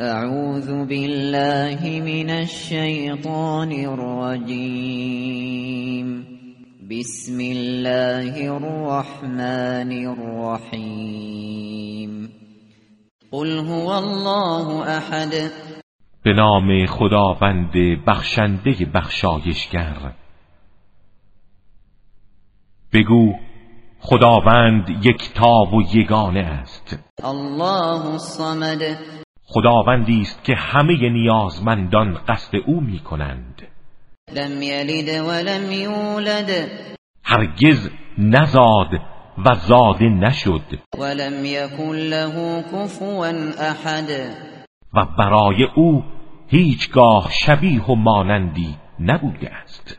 اعوذ بالله من الشیطان الرجیم بسم الله الرحمن الرحیم قل هو الله احد به نام خداوند بخشنده بخشایشگر. بگو خداوند یکتا و یگانه است. الله الصمد. خداوندی است که همه نیازمندان قصد او می کنند لم یلد ولم یولد. هرگز نزاد و زاده نشد. ولم یکن له کفوا احد. و برای او هیچگاه شبیه و مانندی نبوده است.